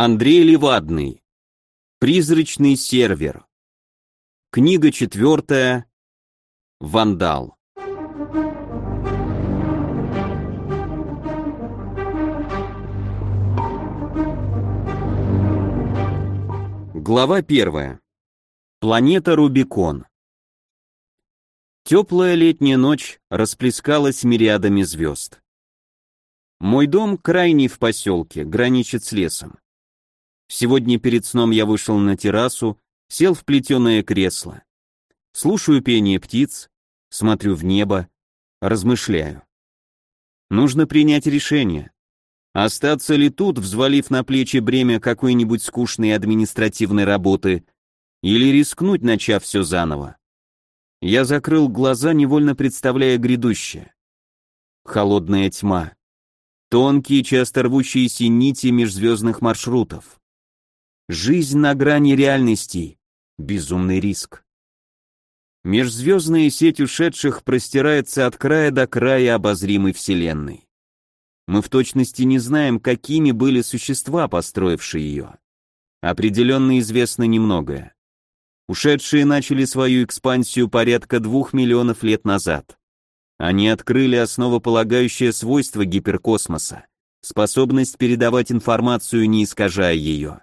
Андрей Левадный. Призрачный сервер. Книга четвертая. Вандал. Глава первая. Планета Рубикон. Теплая летняя ночь расплескалась мириадами звезд. Мой дом крайний в поселке, граничит с лесом. Сегодня перед сном я вышел на террасу, сел в плетеное кресло. Слушаю пение птиц, смотрю в небо, размышляю. Нужно принять решение. Остаться ли тут, взвалив на плечи бремя какой-нибудь скучной административной работы, или рискнуть, начав все заново? Я закрыл глаза, невольно представляя грядущее. Холодная тьма. Тонкие, часто рвущиеся нити межзвездных маршрутов. Жизнь на грани реальностей. Безумный риск. Межзвездная сеть ушедших простирается от края до края обозримой Вселенной. Мы в точности не знаем, какими были существа, построившие ее. Определенно известно немногое. Ушедшие начали свою экспансию порядка двух миллионов лет назад. Они открыли основополагающее свойство гиперкосмоса — способность передавать информацию, не искажая ее.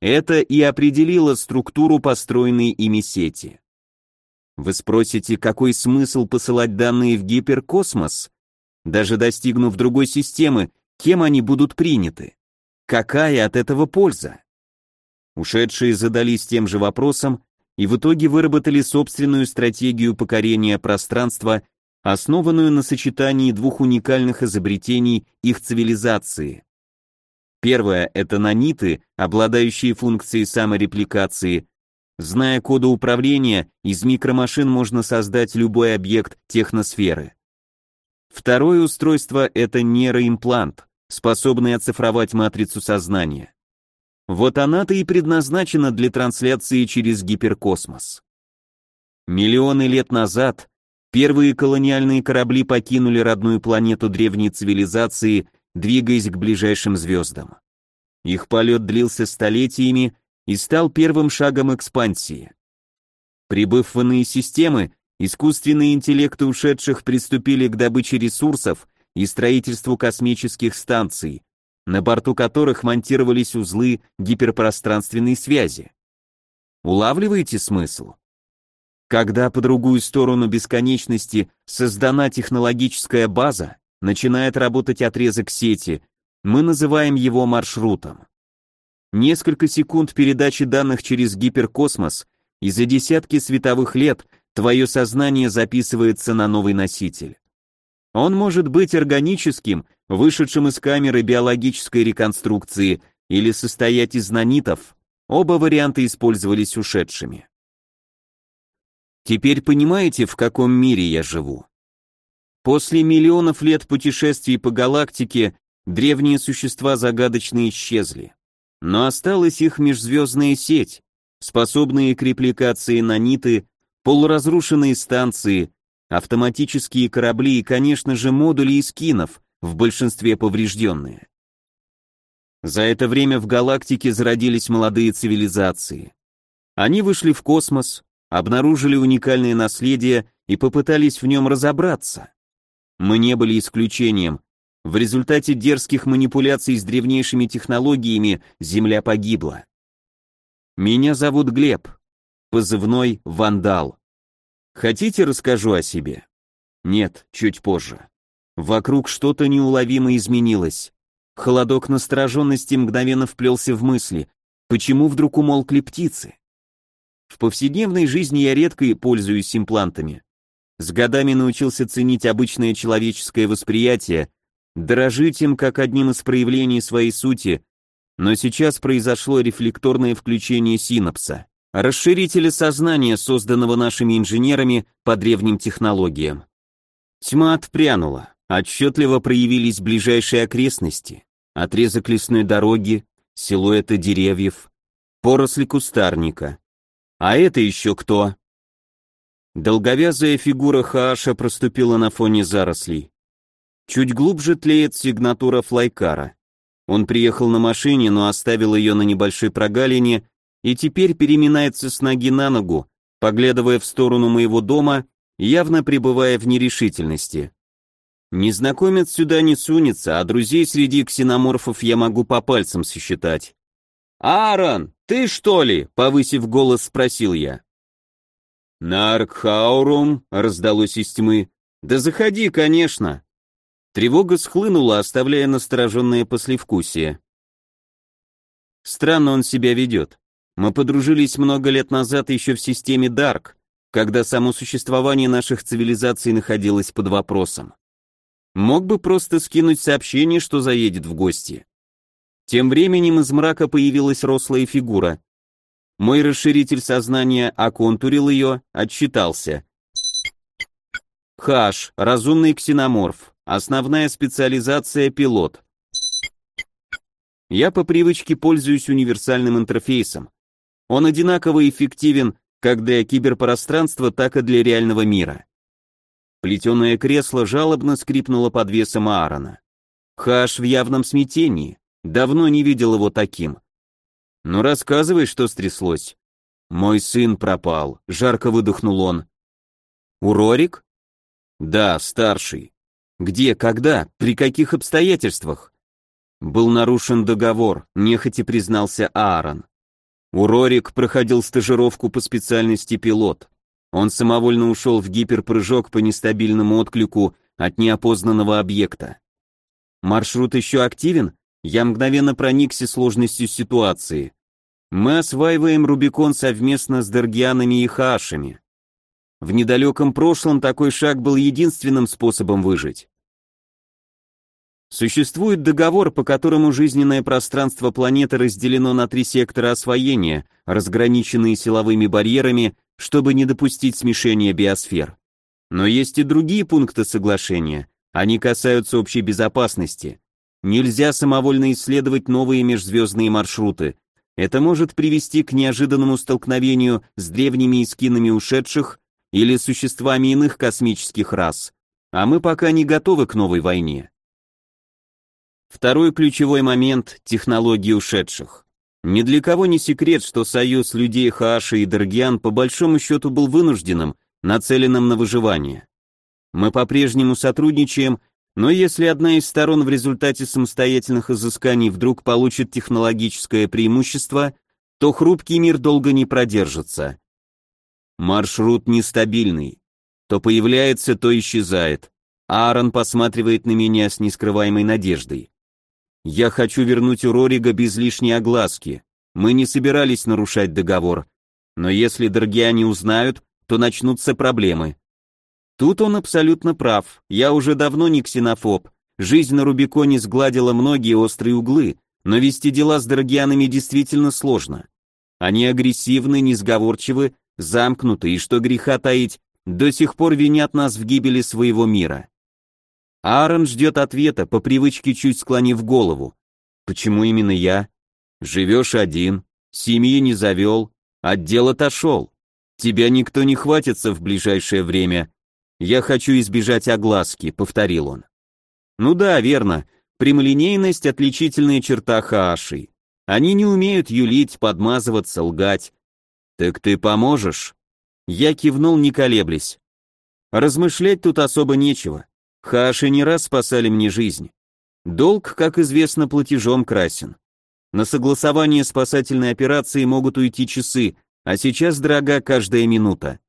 Это и определило структуру построенной ими сети. Вы спросите, какой смысл посылать данные в гиперкосмос? Даже достигнув другой системы, кем они будут приняты? Какая от этого польза? Ушедшие задались тем же вопросом и в итоге выработали собственную стратегию покорения пространства, основанную на сочетании двух уникальных изобретений их цивилизации. Первое — это наниты, обладающие функцией саморепликации. Зная коды управления, из микромашин можно создать любой объект техносферы. Второе устройство — это нейроимплант, способный оцифровать матрицу сознания. Вот она-то и предназначена для трансляции через гиперкосмос. Миллионы лет назад первые колониальные корабли покинули родную планету древней цивилизации, двигаясь к ближайшим звездам. Их полет длился столетиями и стал первым шагом экспансии. Прибыв в иные системы, искусственные интеллекты ушедших приступили к добыче ресурсов и строительству космических станций, на борту которых монтировались узлы гиперпространственной связи. Улавливаете смысл? Когда по другую сторону бесконечности создана технологическая база, начинает работать отрезок сети, мы называем его маршрутом. Несколько секунд передачи данных через гиперкосмос, и за десятки световых лет твое сознание записывается на новый носитель. Он может быть органическим, вышедшим из камеры биологической реконструкции, или состоять из нанитов. Оба варианта использовались ушедшими. Теперь понимаете, в каком мире я живу? После миллионов лет путешествий по галактике древние существа загадочно исчезли. Но осталась их межзвездная сеть, способные к репликации наниты, полуразрушенные станции, автоматические корабли и, конечно же, модули из кинов, в большинстве поврежденные. За это время в галактике зародились молодые цивилизации. Они вышли в космос, обнаружили уникальное наследие и попытались в нем разобраться. Мы не были исключением. В результате дерзких манипуляций с древнейшими технологиями Земля погибла. Меня зовут Глеб, позывной Вандал. Хотите, расскажу о себе? Нет, чуть позже. Вокруг что-то неуловимо изменилось. Холодок настороженности мгновенно вплелся в мысли. Почему вдруг умолкли птицы? В повседневной жизни я редко и пользуюсь имплантами. С годами научился ценить обычное человеческое восприятие, дорожить им как одним из проявлений своей сути, но сейчас произошло рефлекторное включение синапса расширителя сознания, созданного нашими инженерами по древним технологиям. Тьма отпрянула, отчетливо проявились ближайшие окрестности, отрезок лесной дороги, силуэты деревьев, поросли кустарника. А это еще кто? Долговязая фигура Хааша проступила на фоне зарослей. Чуть глубже тлеет сигнатура флайкара. Он приехал на машине, но оставил ее на небольшой прогалине и теперь переминается с ноги на ногу, поглядывая в сторону моего дома, явно пребывая в нерешительности. Незнакомец сюда не сунется, а друзей среди ксеноморфов я могу по пальцам сосчитать. «Аарон, ты что ли?» — повысив голос, спросил я. «Наркхаурум», — раздалось из тьмы. «Да заходи, конечно». Тревога схлынула, оставляя настороженное послевкусие. Странно он себя ведет. Мы подружились много лет назад еще в системе Дарк, когда само существование наших цивилизаций находилось под вопросом. Мог бы просто скинуть сообщение, что заедет в гости. Тем временем из мрака появилась рослая фигура. Мой расширитель сознания оконтурил ее, отчитался. Хаш, разумный ксеноморф, основная специализация пилот. Я по привычке пользуюсь универсальным интерфейсом. Он одинаково эффективен как для киберпространства, так и для реального мира. Плетеное кресло жалобно скрипнуло под весом Аарона. Хаш в явном смятении. Давно не видел его таким. «Ну рассказывай, что стряслось». «Мой сын пропал», — жарко выдохнул он. «Урорик?» «Да, старший». «Где, когда, при каких обстоятельствах?» «Был нарушен договор», — нехотя признался Аарон. Урорик проходил стажировку по специальности пилот. Он самовольно ушел в гиперпрыжок по нестабильному отклику от неопознанного объекта. Маршрут еще активен? Я мгновенно проникся сложностью ситуации. Мы осваиваем Рубикон совместно с Даргианами и Хаашами. В недалеком прошлом такой шаг был единственным способом выжить. Существует договор, по которому жизненное пространство планеты разделено на три сектора освоения, разграниченные силовыми барьерами, чтобы не допустить смешения биосфер. Но есть и другие пункты соглашения. Они касаются общей безопасности. Нельзя самовольно исследовать новые межзвездные маршруты. Это может привести к неожиданному столкновению с древними искинами ушедших или существами иных космических рас. А мы пока не готовы к новой войне. Второй ключевой момент – технологии ушедших. Ни для кого не секрет, что союз людей Хааши и Даргиан по большому счету был вынужденным, нацеленным на выживание. Мы по-прежнему сотрудничаем, но если одна из сторон в результате самостоятельных изысканий вдруг получит технологическое преимущество, то хрупкий мир долго не продержится. Маршрут нестабильный. То появляется, то исчезает. Аарон посматривает на меня с нескрываемой надеждой. Я хочу вернуть у Рорига без лишней огласки. Мы не собирались нарушать договор. Но если Даргиане узнают, то начнутся проблемы. Тут он абсолютно прав. Я уже давно не ксенофоб. Жизнь на Рубиконе сгладила многие острые углы, но вести дела с Даргианами действительно сложно. Они агрессивны, несговорчивы, замкнуты и, что греха таить, до сих пор винят нас в гибели своего мира. Аарон ждет ответа, по привычке чуть склонив голову. Почему именно я? Живешь один, семьи не завел, отдел отошел. Тебя никто не хватится в ближайшее время. Я хочу избежать огласки, повторил он. Ну да, верно. Прямолинейность – отличительная черта Хааши. Они не умеют юлить, подмазываться, лгать. Так ты поможешь? Я кивнул, не колеблясь. Размышлять тут особо нечего. Хаши не раз спасали мне жизнь. Долг, как известно, платежом красен. На согласование спасательной операции могут уйти часы, а сейчас дорога каждая минута.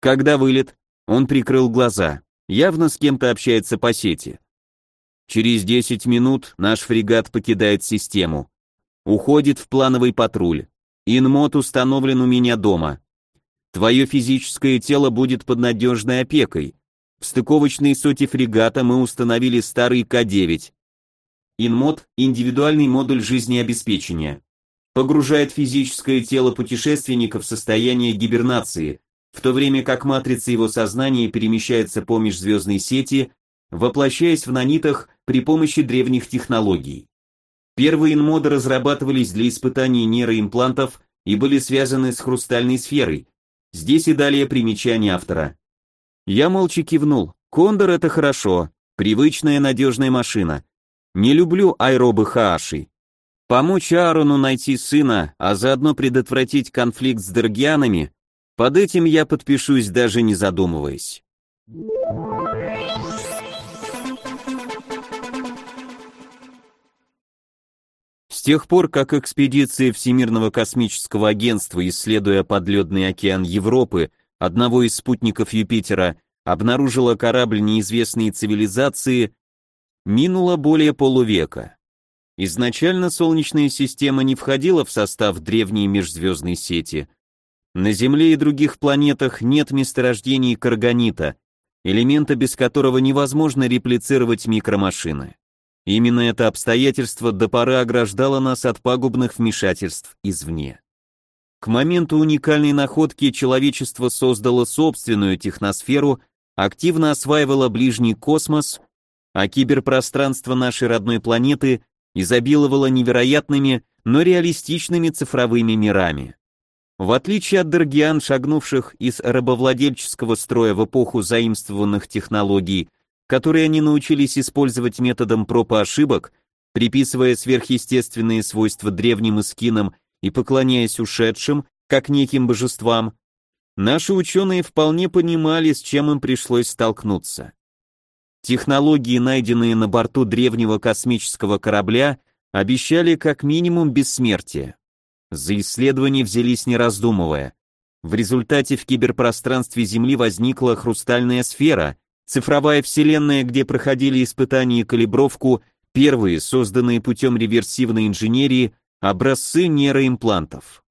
Когда вылет? Он прикрыл глаза. Явно с кем-то общается по сети. Через 10 минут наш фрегат покидает систему. Уходит в плановый патруль. Инмод установлен у меня дома. Твое физическое тело будет под надежной опекой. В стыковочной соте фрегата мы установили старый К-9. Инмод – индивидуальный модуль жизнеобеспечения. Погружает физическое тело путешественника в состояние гибернации, в то время как матрица его сознания перемещается по межзвездной сети, воплощаясь в нанитах при помощи древних технологий. Первые инмоды разрабатывались для испытаний нейроимплантов и были связаны с хрустальной сферой. Здесь и далее примечание автора. Я молча кивнул. Кондор это хорошо, привычная надежная машина. Не люблю аэробы Хааши. Помочь Аарону найти сына, а заодно предотвратить конфликт с Даргианами, под этим я подпишусь, даже не задумываясь. С тех пор, как экспедиция Всемирного космического агентства, исследуя подледный океан Европы, одного из спутников Юпитера, обнаружила корабль неизвестной цивилизации, минуло более полувека. Изначально Солнечная система не входила в состав древней межзвездной сети. На Земле и других планетах нет месторождений карганита, элемента, без которого невозможно реплицировать микромашины. Именно это обстоятельство до поры ограждало нас от пагубных вмешательств извне. К моменту уникальной находки человечество создало собственную техносферу, активно осваивало ближний космос, а киберпространство нашей родной планеты изобиловала невероятными, но реалистичными цифровыми мирами. В отличие от Дергиан, шагнувших из рабовладельческого строя в эпоху заимствованных технологий, которые они научились использовать методом проб и ошибок, приписывая сверхъестественные свойства древним эскинам и поклоняясь ушедшим, как неким божествам, наши ученые вполне понимали, с чем им пришлось столкнуться. Технологии, найденные на борту древнего космического корабля, обещали как минимум бессмертие. За исследование взялись не раздумывая. В результате в киберпространстве Земли возникла хрустальная сфера, цифровая вселенная, где проходили испытания и калибровку первые, созданные путем реверсивной инженерии, образцы нейроимплантов.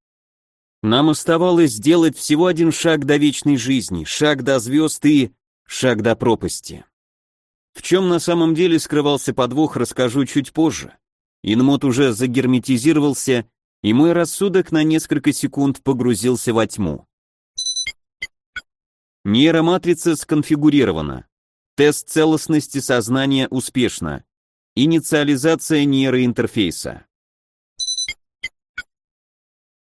Нам оставалось сделать всего один шаг до вечной жизни, шаг до звезд и шаг до пропасти. В чем на самом деле скрывался подвох, расскажу чуть позже. Инмот уже загерметизировался, и мой рассудок на несколько секунд погрузился во тьму. Нейроматрица сконфигурирована. Тест целостности сознания успешно. Инициализация нейроинтерфейса.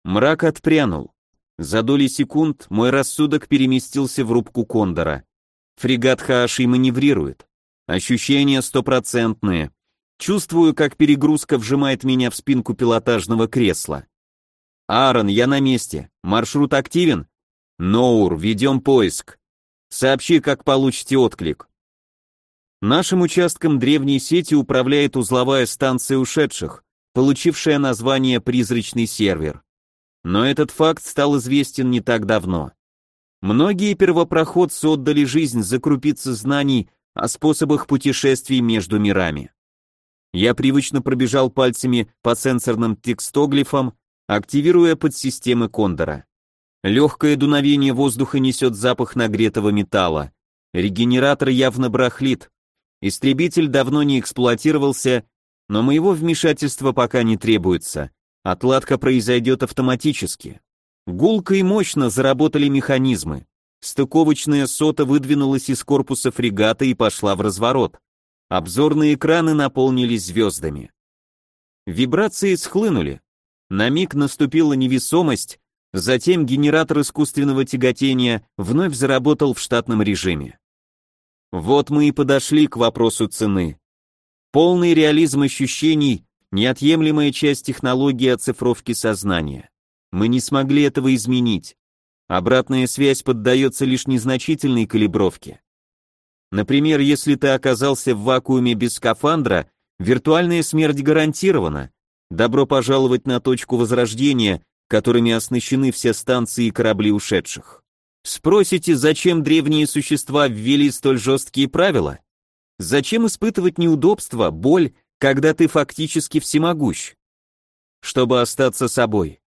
Мрак отпрянул. За доли секунд мой рассудок переместился в рубку Кондора. Фрегат Хааши маневрирует. Ощущения стопроцентные. Чувствую, как перегрузка вжимает меня в спинку пилотажного кресла. Аарон, я на месте. Маршрут активен? Ноур, ведем поиск. Сообщи, как получите отклик. Нашим участком древней сети управляет узловая станция ушедших, получившая название «Призрачный сервер». Но этот факт стал известен не так давно. Многие первопроходцы отдали жизнь за крупицы знаний о способах путешествий между мирами. Я привычно пробежал пальцами по сенсорным текстоглифам, активируя подсистемы Кондора. Легкое дуновение воздуха несет запах нагретого металла. Регенератор явно брахлит. Истребитель давно не эксплуатировался, но моего вмешательства пока не требуется. Отладка произойдет автоматически. Гулко и мощно заработали механизмы. Стыковочная сота выдвинулась из корпуса фрегата и пошла в разворот. Обзорные экраны наполнились звездами. Вибрации схлынули. На миг наступила невесомость, затем генератор искусственного тяготения вновь заработал в штатном режиме. Вот мы и подошли к вопросу цены. Полный реализм ощущений – неотъемлемая часть технологии оцифровки сознания. Мы не смогли этого изменить. Обратная связь поддается лишь незначительной калибровке. Например, если ты оказался в вакууме без скафандра, виртуальная смерть гарантирована. Добро пожаловать на точку возрождения, которыми оснащены все станции и корабли ушедших. Спросите, зачем древние существа ввели столь жесткие правила? Зачем испытывать неудобства, боль, когда ты фактически всемогущ? Чтобы остаться собой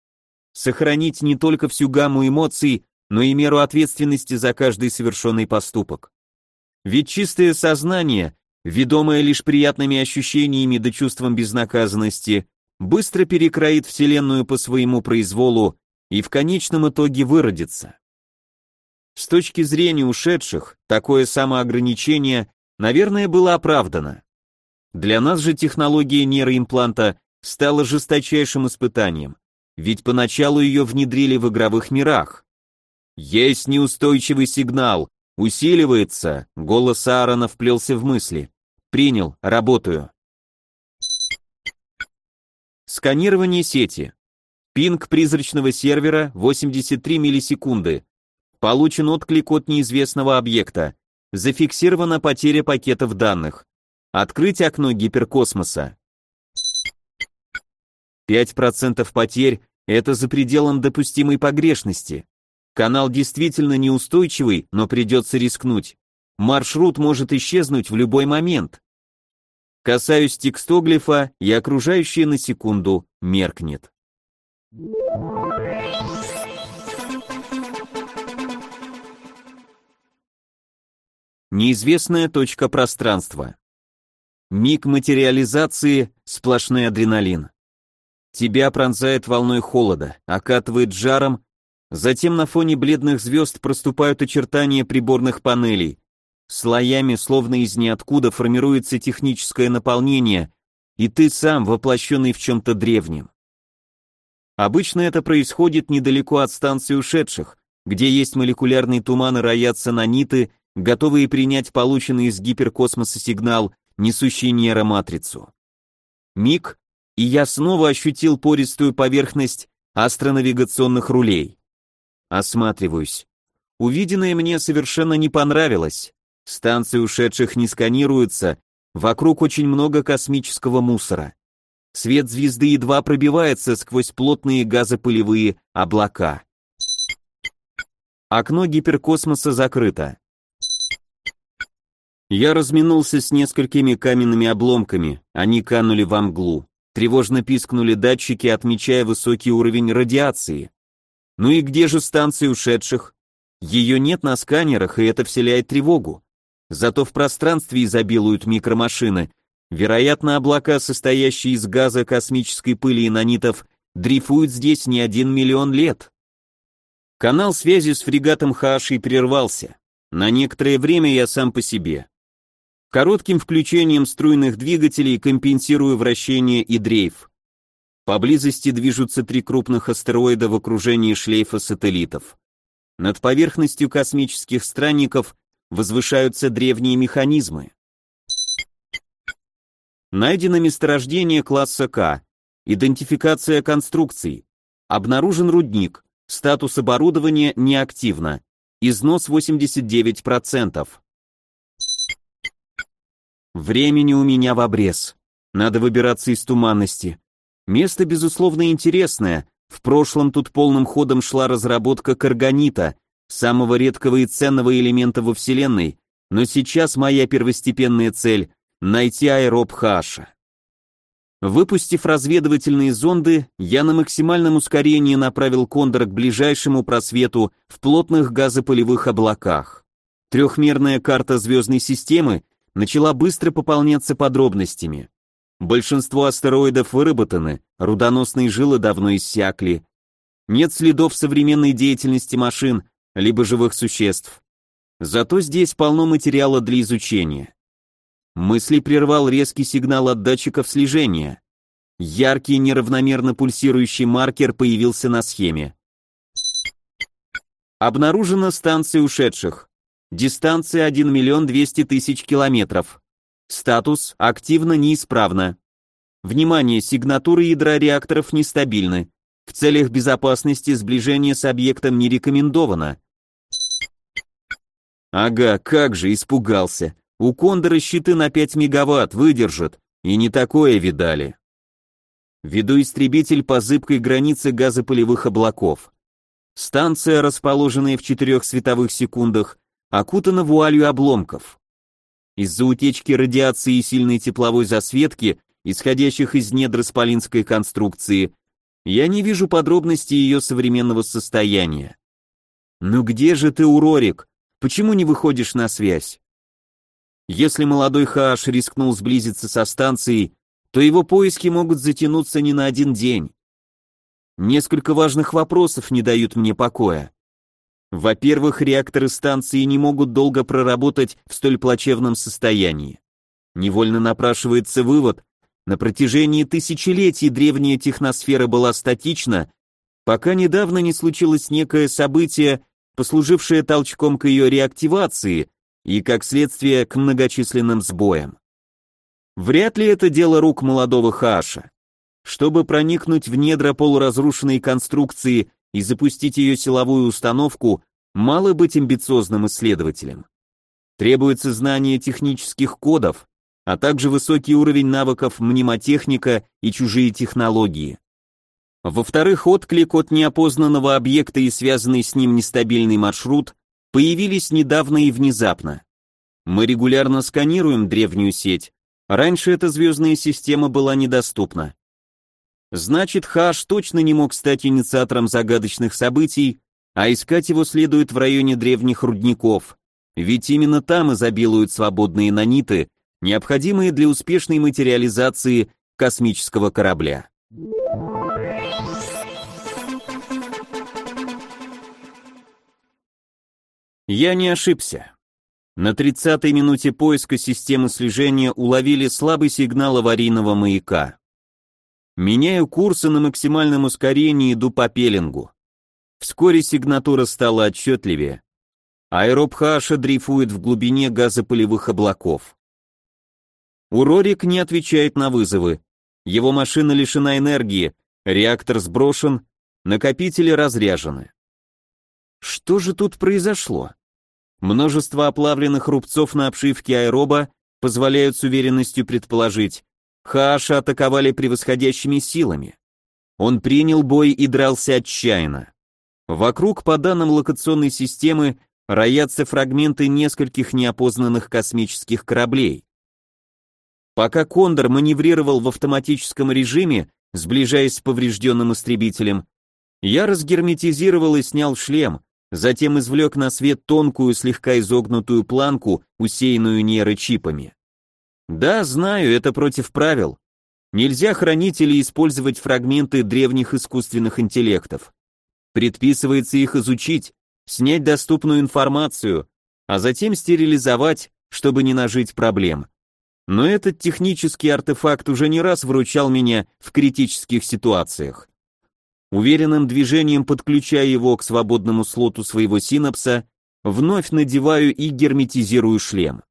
сохранить не только всю гамму эмоций, но и меру ответственности за каждый совершенный поступок. Ведь чистое сознание, ведомое лишь приятными ощущениями да чувством безнаказанности, быстро перекроит Вселенную по своему произволу и в конечном итоге выродится. С точки зрения ушедших, такое самоограничение, наверное, было оправдано. Для нас же технология нейроимпланта стала жесточайшим испытанием. Ведь поначалу ее внедрили в игровых мирах. Есть неустойчивый сигнал, усиливается, голос Аарона вплелся в мысли. Принял, работаю. Сканирование сети. Пинг призрачного сервера 83 миллисекунды. Получен отклик от неизвестного объекта. Зафиксирована потеря пакетов данных. Открыть окно гиперкосмоса. 5% потерь – это за пределом допустимой погрешности. Канал действительно неустойчивый, но придется рискнуть. Маршрут может исчезнуть в любой момент. Касаюсь текстоглифа, и окружающее на секунду меркнет. Неизвестная точка пространства. Миг материализации – сплошной адреналин. Тебя пронзает волной холода, окатывает жаром, затем на фоне бледных звезд проступают очертания приборных панелей. Слоями, словно из ниоткуда, формируется техническое наполнение, и ты сам, воплощенный в чем-то древнем. Обычно это происходит недалеко от станции ушедших, где есть молекулярный туман и роятся наниты, готовые принять полученный из гиперкосмоса сигнал, несущий нейроматрицу. Миг, и я снова ощутил пористую поверхность астронавигационных рулей. Осматриваюсь. Увиденное мне совершенно не понравилось. Станции ушедших не сканируются, вокруг очень много космического мусора. Свет звезды едва пробивается сквозь плотные газопылевые облака. Окно гиперкосмоса закрыто. Я разминулся с несколькими каменными обломками, они канули во мглу. Тревожно пискнули датчики, отмечая высокий уровень радиации. Ну и где же станция ушедших? Ее нет на сканерах, и это вселяет тревогу. Зато в пространстве изобилуют микромашины, Вероятно, облака, состоящие из газа, космической пыли и нанитов, дрейфуют здесь не один миллион лет. Канал связи с фрегатом Хааши прервался. На некоторое время я сам по себе. Коротким включением струйных двигателей компенсирую вращение и дрейф. Поблизости движутся три крупных астероида в окружении шлейфа сателлитов. Над поверхностью космических странников возвышаются древние механизмы. Найдено месторождение класса К. Идентификация конструкций. Обнаружен рудник. Статус оборудования неактивно. Износ 89%. Времени у меня в обрез. Надо выбираться из туманности. Место, безусловно, интересное. В прошлом тут полным ходом шла разработка карганита, самого редкого и ценного элемента во Вселенной, но сейчас моя первостепенная цель найти аэроб Хаша. Выпустив разведывательные зонды, я на максимальном ускорении направил Кондор к ближайшему просвету в плотных газопылевых облаках. Трехмерная карта звездной системы начала быстро пополняться подробностями. Большинство астероидов выработаны, рудоносные жилы давно иссякли. Нет следов современной деятельности машин, либо живых существ. Зато здесь полно материала для изучения. Мысли прервал резкий сигнал от датчиков слежения. Яркий неравномерно пульсирующий маркер появился на схеме. Обнаружена станция ушедших. Дистанция 1 миллион 200 тысяч километров. Статус активно неисправно. Внимание, сигнатуры ядра реакторов нестабильны. В целях безопасности сближение с объектом не рекомендовано. Ага, как же испугался. У Кондора щиты на 5 мегаватт выдержат, и не такое видали. Веду истребитель по зыбкой границе газопылевых облаков. Станция, расположенная в четырех световых секундах, окутана вуалью обломков. Из-за утечки радиации и сильной тепловой засветки, исходящих из недр исполинской конструкции, я не вижу подробностей ее современного состояния. Ну где же ты, Урорик? Почему не выходишь на связь? Если молодой Хааш рискнул сблизиться со станцией, то его поиски могут затянуться не на один день. Несколько важных вопросов не дают мне покоя. Во-первых, реакторы станции не могут долго проработать в столь плачевном состоянии. Невольно напрашивается вывод, на протяжении тысячелетий древняя техносфера была статична, пока недавно не случилось некое событие, послужившее толчком к ее реактивации, и, как следствие, к многочисленным сбоям. Вряд ли это дело рук молодого Хаша. Чтобы проникнуть в недра полуразрушенной конструкции и запустить ее силовую установку, мало быть амбициозным исследователем. Требуется знание технических кодов, а также высокий уровень навыков мнемотехника и чужие технологии. Во-вторых, отклик от неопознанного объекта и связанный с ним нестабильный маршрут появились недавно и внезапно. Мы регулярно сканируем древнюю сеть, раньше эта звездная система была недоступна. Значит, Хаш точно не мог стать инициатором загадочных событий, а искать его следует в районе древних рудников, ведь именно там изобилуют свободные наниты, необходимые для успешной материализации космического корабля. Я не ошибся. На 30-й минуте поиска системы слежения уловили слабый сигнал аварийного маяка. Меняю курсы на максимальном ускорении иду по пеленгу. Вскоре сигнатура стала отчетливее. Аэроб Хаша дрейфует в глубине газопылевых облаков. Урорик не отвечает на вызовы. Его машина лишена энергии, реактор сброшен, накопители разряжены. Что же тут произошло? Множество оплавленных рубцов на обшивке аэроба позволяют с уверенностью предположить, Хааша атаковали превосходящими силами. Он принял бой и дрался отчаянно. Вокруг, по данным локационной системы, роятся фрагменты нескольких неопознанных космических кораблей. Пока Кондор маневрировал в автоматическом режиме, сближаясь с поврежденным истребителем, я разгерметизировал и снял шлем, затем извлек на свет тонкую, слегка изогнутую планку, усеянную нейрочипами. Да, знаю, это против правил. Нельзя хранить или использовать фрагменты древних искусственных интеллектов. Предписывается их изучить, снять доступную информацию, а затем стерилизовать, чтобы не нажить проблем. Но этот технический артефакт уже не раз выручал меня в критических ситуациях. Уверенным движением подключая его к свободному слоту своего синапса, вновь надеваю и герметизирую шлем.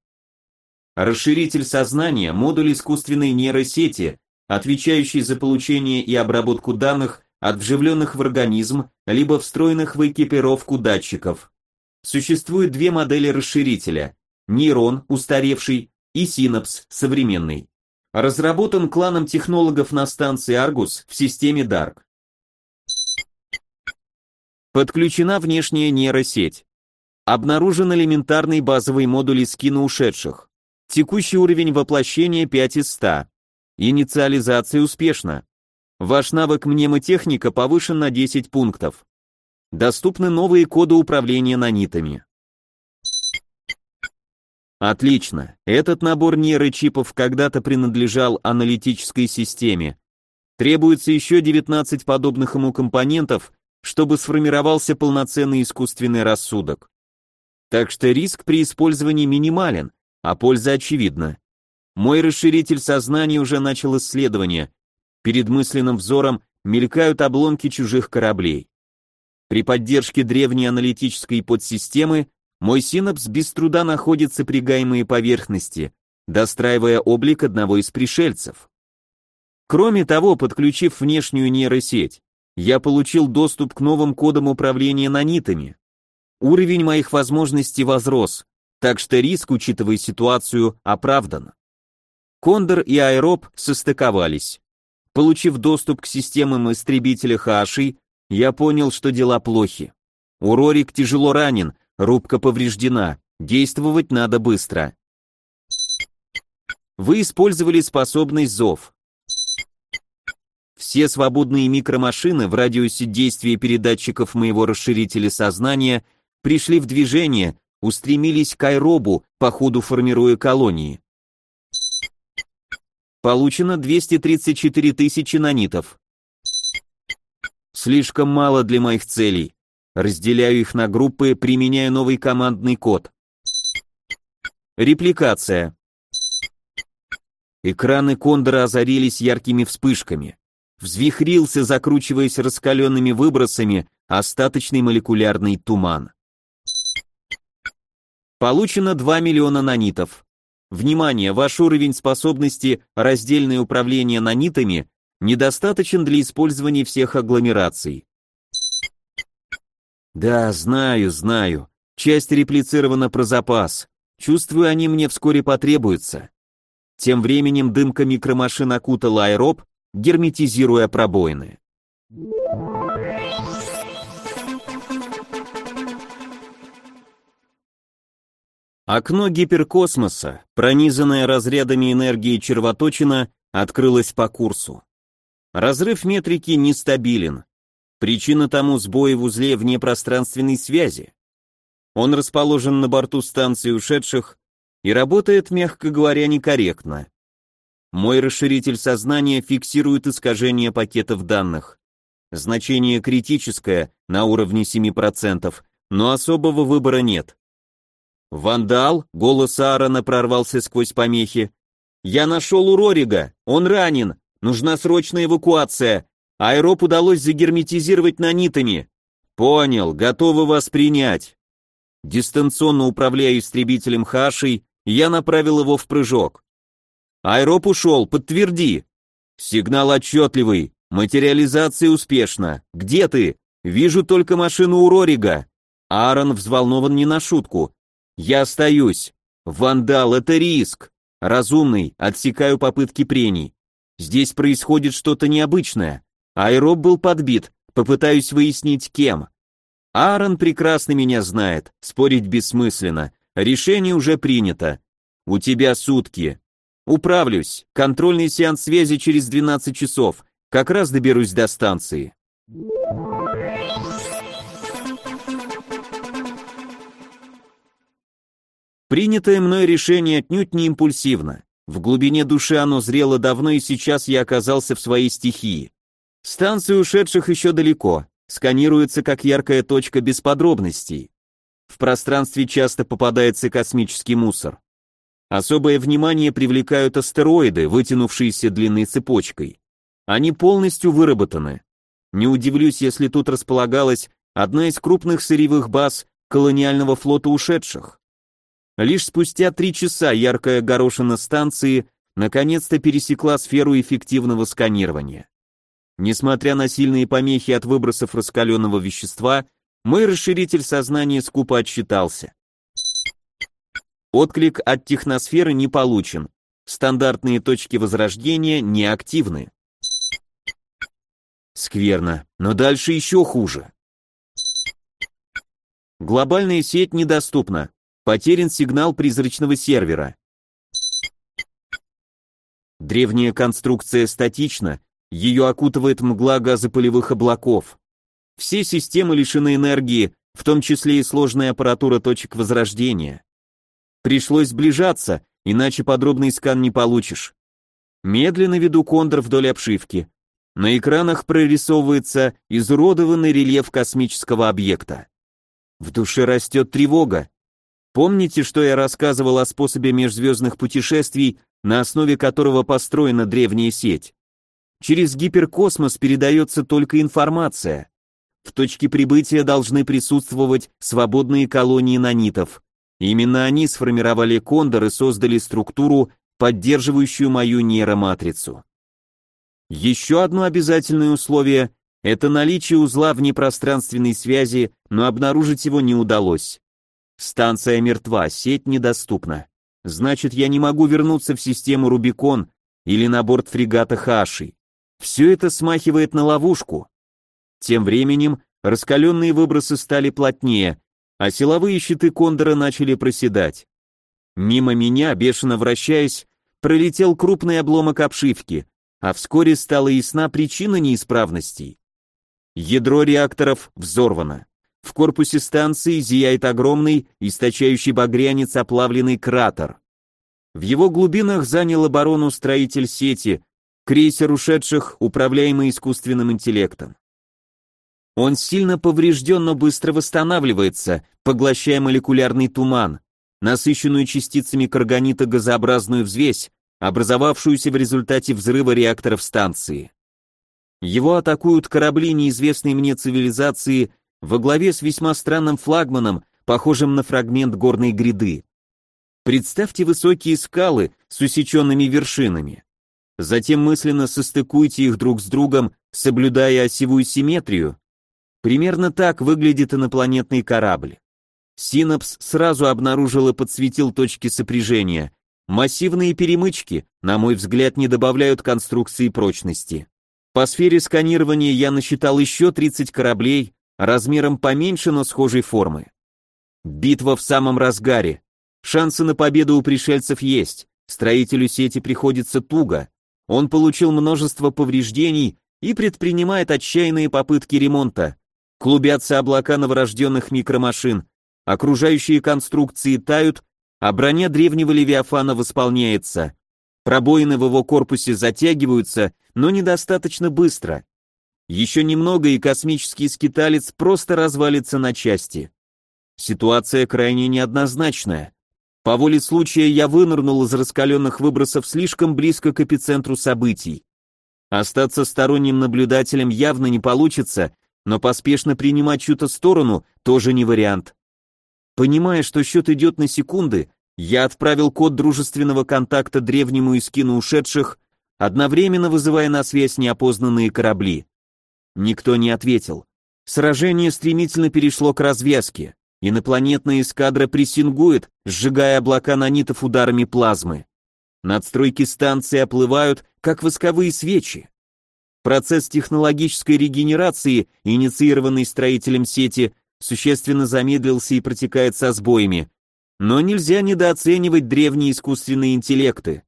Расширитель сознания – модуль искусственной нейросети, отвечающий за получение и обработку данных от вживленных в организм, либо встроенных в экипировку датчиков. Существует две модели расширителя – нейрон, устаревший, и синапс, современный. Разработан кланом технологов на станции Аргус в системе Dark. Подключена внешняя нейросеть. Обнаружен элементарный базовый модуль из скина ушедших. Текущий уровень воплощения 5 из 100. Инициализация успешна. Ваш навык мнемотехника повышен на 10 пунктов. Доступны новые коды управления нанитами. Отлично. Этот набор нейрочипов когда-то принадлежал аналитической системе. Требуется еще 19 подобных ему компонентов, чтобы сформировался полноценный искусственный рассудок. Так что риск при использовании минимален, а польза очевидна. Мой расширитель сознания уже начал исследование. Перед мысленным взором мелькают обломки чужих кораблей. При поддержке древней аналитической подсистемы мой синапс без труда находит сопрягаемые поверхности, достраивая облик одного из пришельцев. Кроме того, подключив внешнюю нейросеть, я получил доступ к новым кодам управления нанитами. Уровень моих возможностей возрос, так что риск, учитывая ситуацию, оправдан. Кондор и Аэроб состыковались. Получив доступ к системам истребителя Хааши, я понял, что дела плохи. Урорик тяжело ранен, рубка повреждена, действовать надо быстро. Вы использовали способность зов. Все свободные микромашины в радиусе действия передатчиков моего расширителя сознания пришли в движение, устремились к Айробу, по ходу формируя колонии. Получено 234 тысячи нанитов. Слишком мало для моих целей. Разделяю их на группы, применяя новый командный код. Репликация. Экраны Кондора озарились яркими вспышками взвихрился, закручиваясь раскаленными выбросами, остаточный молекулярный туман. Получено 2 миллиона нанитов. Внимание, ваш уровень способности раздельное управление нанитами недостаточен для использования всех агломераций. Да, знаю, знаю. Часть реплицирована про запас. Чувствую, они мне вскоре потребуются. Тем временем дымка микромашин окутала аэроб, герметизируя пробоины. Окно гиперкосмоса, пронизанное разрядами энергии червоточина, открылось по курсу. Разрыв метрики нестабилен. Причина тому сбои в узле внепространственной связи. Он расположен на борту станции ушедших и работает, мягко говоря, некорректно. Мой расширитель сознания фиксирует искажение пакетов данных. Значение критическое, на уровне 7%, но особого выбора нет. «Вандал?» — голос Аарона прорвался сквозь помехи. «Я нашел у Рорига, он ранен, нужна срочная эвакуация. Аэроп удалось загерметизировать нанитами». «Понял, готовы вас принять». Дистанционно управляя истребителем Хашей, я направил его в прыжок. «Аэроп ушел, подтверди». «Сигнал отчетливый, материализация успешна. Где ты? Вижу только машину у Рорига». Аарон взволнован не на шутку. «Я остаюсь. Вандал, это риск. Разумный, отсекаю попытки прений. Здесь происходит что-то необычное. Аэроб был подбит, попытаюсь выяснить, кем. Аарон прекрасно меня знает, спорить бессмысленно. Решение уже принято. У тебя сутки. Управлюсь. Контрольный сеанс связи через 12 часов. Как раз доберусь до станции. Принятое мной решение отнюдь не импульсивно. В глубине души оно зрело давно, и сейчас я оказался в своей стихии. Станция ушедших еще далеко, сканируется как яркая точка без подробностей. В пространстве часто попадается космический мусор. Особое внимание привлекают астероиды, вытянувшиеся длинной цепочкой. Они полностью выработаны. Не удивлюсь, если тут располагалась одна из крупных сырьевых баз колониального флота ушедших. Лишь спустя три часа яркая горошина станции наконец-то пересекла сферу эффективного сканирования. Несмотря на сильные помехи от выбросов раскаленного вещества, мой расширитель сознания скупо отсчитался. Отклик от техносферы не получен. Стандартные точки возрождения неактивны. Скверно, но дальше еще хуже. Глобальная сеть недоступна. Потерян сигнал призрачного сервера. Древняя конструкция статична, ее окутывает мгла газопылевых облаков. Все системы лишены энергии, в том числе и сложная аппаратура точек возрождения. Пришлось сближаться, иначе подробный скан не получишь. Медленно веду кондор вдоль обшивки. На экранах прорисовывается изуродованный рельеф космического объекта. В душе растет тревога. Помните, что я рассказывал о способе межзвездных путешествий, на основе которого построена древняя сеть? Через гиперкосмос передается только информация. В точке прибытия должны присутствовать свободные колонии нанитов. Именно они сформировали кондор и создали структуру, поддерживающую мою нейроматрицу. Еще одно обязательное условие – это наличие узла внепространственной связи, но обнаружить его не удалось. Станция мертва, сеть недоступна. Значит, я не могу вернуться в систему Рубикон или на борт фрегата Хаши. Все это смахивает на ловушку. Тем временем раскаленные выбросы стали плотнее, а силовые щиты Кондора начали проседать. Мимо меня, бешено вращаясь, пролетел крупный обломок обшивки, а вскоре стала ясна причина неисправностей. Ядро реакторов взорвано. В корпусе станции зияет огромный, источающий багрянец оплавленный кратер. В его глубинах занял оборону строитель сети, крейсер ушедших, управляемый искусственным интеллектом. Он сильно поврежден, но быстро восстанавливается, поглощая молекулярный туман, насыщенную частицами карганита газообразную взвесь, образовавшуюся в результате взрыва реакторов станции. Его атакуют корабли неизвестной мне цивилизации во главе с весьма странным флагманом, похожим на фрагмент горной гряды. Представьте высокие скалы с усеченными вершинами. Затем мысленно состыкуйте их друг с другом, соблюдая осевую симметрию. Примерно так выглядит инопланетный корабль. Синапс сразу обнаружил и подсветил точки сопряжения. Массивные перемычки, на мой взгляд, не добавляют конструкции прочности. По сфере сканирования я насчитал еще 30 кораблей, размером поменьше, но схожей формы. Битва в самом разгаре. Шансы на победу у пришельцев есть. Строителю сети приходится туго. Он получил множество повреждений и предпринимает отчаянные попытки ремонта. Клубятся облака новорожденных микромашин, окружающие конструкции тают, а броня древнего Левиафана восполняется. Пробоины в его корпусе затягиваются, но недостаточно быстро. Еще немного, и космический скиталец просто развалится на части. Ситуация крайне неоднозначная. По воле случая я вынырнул из раскаленных выбросов слишком близко к эпицентру событий. Остаться сторонним наблюдателем явно не получится, но поспешно принимать чью-то сторону тоже не вариант. Понимая, что счет идет на секунды, я отправил код дружественного контакта древнему искину ушедших, одновременно вызывая на связь неопознанные корабли. Никто не ответил. Сражение стремительно перешло к развязке. Инопланетная эскадра прессингует, сжигая облака нанитов ударами плазмы. Надстройки станции оплывают, как восковые свечи. Процесс технологической регенерации, инициированный строителем сети, существенно замедлился и протекает со сбоями. Но нельзя недооценивать древние искусственные интеллекты.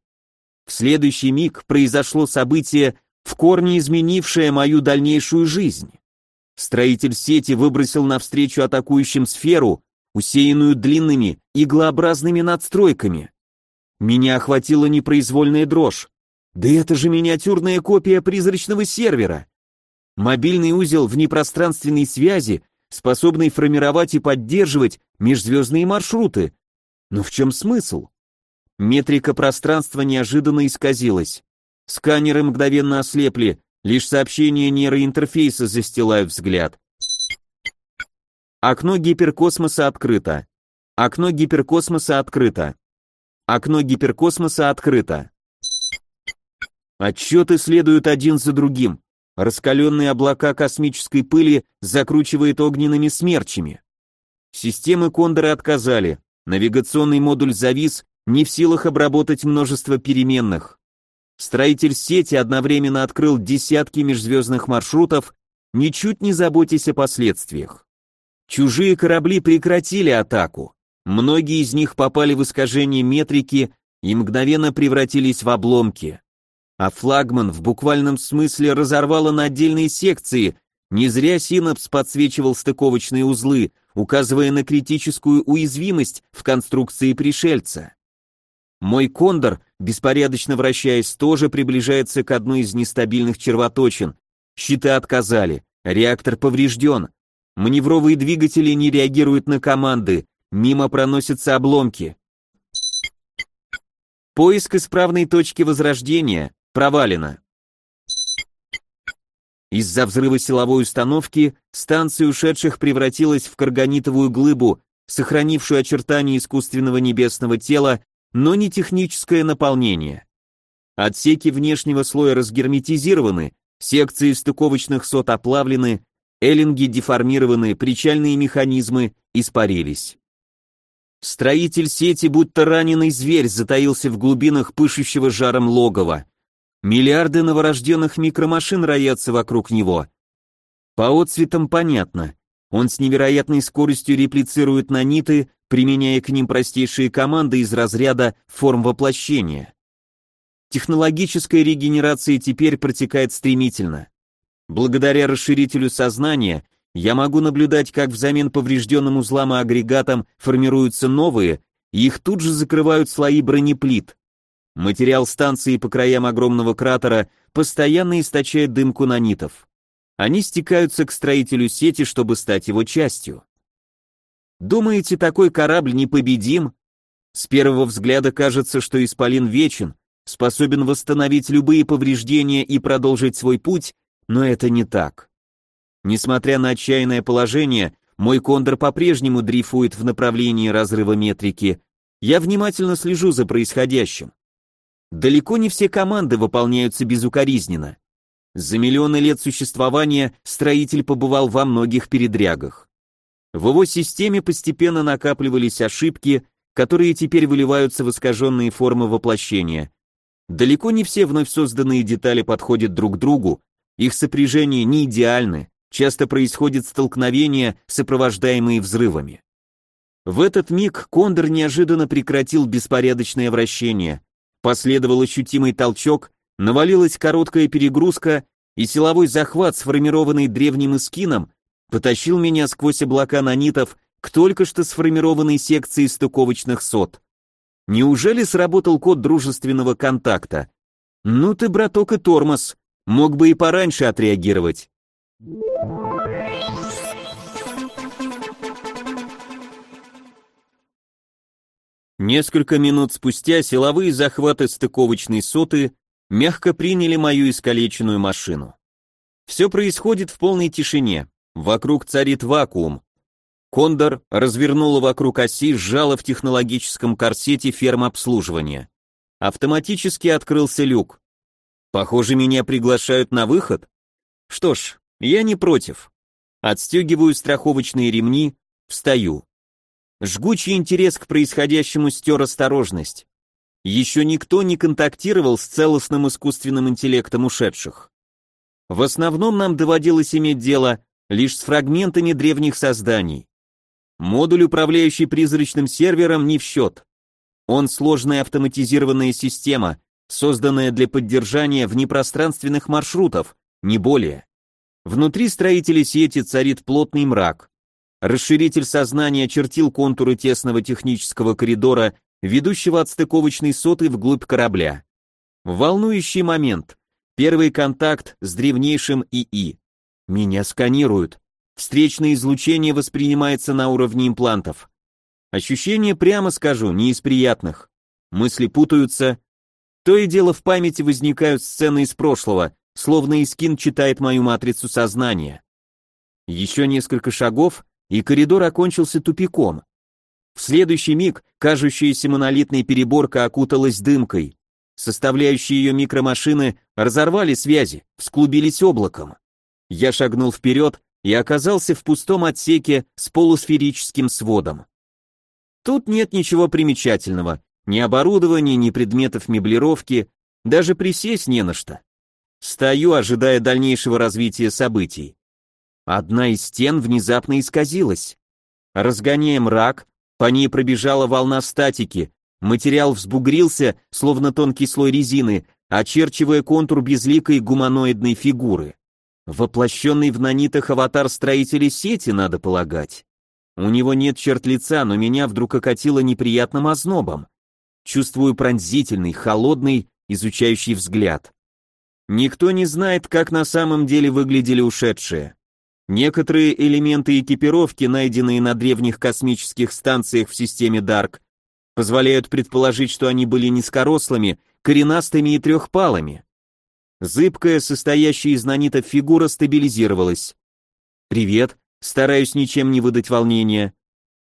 В следующий миг произошло событие, в корне изменившее мою дальнейшую жизнь. Строитель сети выбросил навстречу атакующим сферу, усеянную длинными, иглообразными надстройками. Меня охватила непроизвольная дрожь. Да это же миниатюрная копия призрачного сервера. Мобильный узел внепространственной связи, способный формировать и поддерживать межзвездные маршруты. Но в чем смысл? Метрика пространства неожиданно исказилась. Сканеры мгновенно ослепли, Лишь сообщения нейроинтерфейса застилают взгляд. Окно гиперкосмоса открыто. Окно гиперкосмоса открыто. Окно гиперкосмоса открыто. Отчеты следуют один за другим. Раскаленные облака космической пыли закручивает огненными смерчами. Системы Кондора отказали. Навигационный модуль завис, не в силах обработать множество переменных. Строитель сети одновременно открыл десятки межзвездных маршрутов, ничуть не заботясь о последствиях. Чужие корабли прекратили атаку. Многие из них попали в искажение метрики и мгновенно превратились в обломки. А флагман в буквальном смысле разорвало на отдельные секции, не зря синапс подсвечивал стыковочные узлы, указывая на критическую уязвимость в конструкции пришельца. Мой кондор, беспорядочно вращаясь, тоже приближается к одной из нестабильных червоточин. Щиты отказали, реактор поврежден. Маневровые двигатели не реагируют на команды, мимо проносятся обломки. Поиск исправной точки возрождения провалено. Из-за взрыва силовой установки станция ушедших превратилась в карганитовую глыбу, сохранившую очертания искусственного небесного тела но не техническое наполнение. Отсеки внешнего слоя разгерметизированы, секции стыковочных сот оплавлены, эллинги деформированы, причальные механизмы испарились. Строитель сети, будто раненый зверь, затаился в глубинах пышущего жаром логова. Миллиарды новорожденных микромашин роятся вокруг него. По отцветам понятно. Он с невероятной скоростью реплицирует наниты, применяя к ним простейшие команды из разряда форм воплощения. Технологическая регенерация теперь протекает стремительно. Благодаря расширителю сознания я могу наблюдать, как взамен поврежденным узлам и агрегатам формируются новые, и их тут же закрывают слои бронеплит. Материал станции по краям огромного кратера постоянно источает дымку нанитов. Они стекаются к строителю сети, чтобы стать его частью. Думаете, такой корабль непобедим? С первого взгляда кажется, что Исполин вечен, способен восстановить любые повреждения и продолжить свой путь, но это не так. Несмотря на отчаянное положение, мой кондор по-прежнему дрейфует в направлении разрыва метрики. Я внимательно слежу за происходящим. Далеко не все команды выполняются безукоризненно. За миллионы лет существования строитель побывал во многих передрягах. В его системе постепенно накапливались ошибки, которые теперь выливаются в искаженные формы воплощения. Далеко не все вновь созданные детали подходят друг другу, их сопряжение не идеальны, часто происходит столкновение, сопровождаемые взрывами. В этот миг Кондор неожиданно прекратил беспорядочное вращение, последовал ощутимый толчок, навалилась короткая перегрузка, и силовой захват, сформированный древним эскином, потащил меня сквозь облака нанитов к только что сформированной секции стыковочных сот. Неужели сработал код дружественного контакта? Ну ты, браток, и тормоз. Мог бы и пораньше отреагировать. Несколько минут спустя силовые захваты стыковочной соты мягко приняли мою искалеченную машину. Все происходит в полной тишине. Вокруг царит вакуум, Кондор развернула вокруг оси, сжала в технологическом корсете фермобслуживания. Автоматически открылся люк. Похоже, меня приглашают на выход. Что ж, я не против. Отстегиваю страховочные ремни, встаю. Жгучий интерес к происходящему стер осторожность. Еще никто не контактировал с целостным искусственным интеллектом ушедших. В основном нам доводилось иметь дело лишь с фрагментами древних созданий. Модуль, управляющий призрачным сервером, не в счет. Он сложная автоматизированная система, созданная для поддержания внепространственных маршрутов, не более. Внутри строителей сети царит плотный мрак. Расширитель сознания очертил контуры тесного технического коридора, ведущего от стыковочной соты вглубь корабля. Волнующий момент. Первый контакт с древнейшим ИИ. Меня сканируют. Встречное излучение воспринимается на уровне имплантов. Ощущения, прямо скажу, не из приятных. Мысли путаются. То и дело в памяти возникают сцены из прошлого, словно Искин читает мою матрицу сознания. Еще несколько шагов, и коридор окончился тупиком. В следующий миг кажущаяся монолитной переборка окуталась дымкой. Составляющие ее микромашины разорвали связи, всклубились облаком. Я шагнул вперед, и оказался в пустом отсеке с полусферическим сводом. Тут нет ничего примечательного, ни оборудования, ни предметов меблировки, даже присесть не на что. Стою, ожидая дальнейшего развития событий. Одна из стен внезапно исказилась. Разгоняя мрак, по ней пробежала волна статики, материал взбугрился, словно тонкий слой резины, очерчивая контур безликой гуманоидной фигуры. Воплощенный в нанитах аватар строителей сети, надо полагать. У него нет черт лица, но меня вдруг окатило неприятным ознобом. Чувствую пронзительный, холодный, изучающий взгляд. Никто не знает, как на самом деле выглядели ушедшие. Некоторые элементы экипировки, найденные на древних космических станциях в системе Дарк, позволяют предположить, что они были низкорослыми, коренастыми и трехпалыми. Зыбкая, состоящая из нанитов фигура стабилизировалась. «Привет», стараюсь ничем не выдать волнения.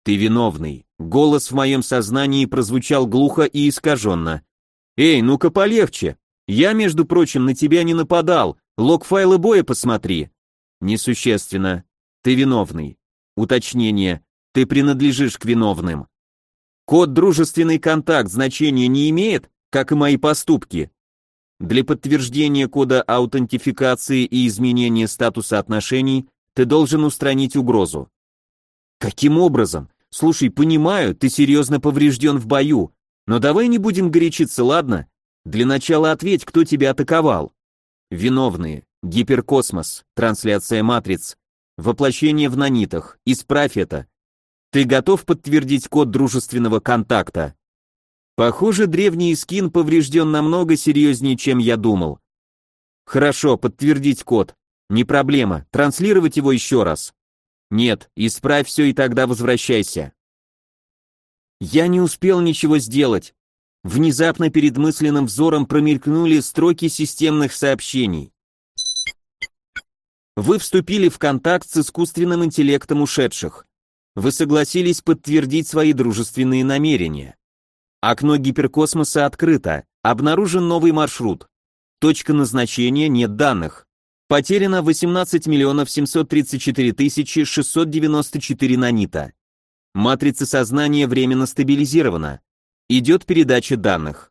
«Ты виновный». Голос в моем сознании прозвучал глухо и искаженно. «Эй, ну-ка полегче. Я, между прочим, на тебя не нападал. Лог-файлы боя посмотри». «Несущественно. Ты виновный». Уточнение. Ты принадлежишь к виновным. Код «Дружественный контакт» значения не имеет, как и мои поступки. Для подтверждения кода аутентификации и изменения статуса отношений ты должен устранить угрозу. Каким образом? Слушай, понимаю, ты серьезно поврежден в бою, но давай не будем горячиться, ладно? Для начала ответь, кто тебя атаковал. Виновные. Гиперкосмос, трансляция матриц, воплощение в нанитах. Исправь это. Ты готов подтвердить код дружественного контакта? Похоже, древний скин поврежден намного серьезнее, чем я думал. Хорошо, подтвердить код. Не проблема, транслировать его еще раз. Нет, исправь все и тогда возвращайся. Я не успел ничего сделать. Внезапно перед мысленным взором промелькнули строки системных сообщений. Вы вступили в контакт с искусственным интеллектом ушедших. Вы согласились подтвердить свои дружественные намерения. Окно гиперкосмоса открыто. Обнаружен новый маршрут. Точка назначения нет данных. Потеряно 18 миллионов 734 тысячи 694 нанита. Матрица сознания временно стабилизирована. Идет передача данных.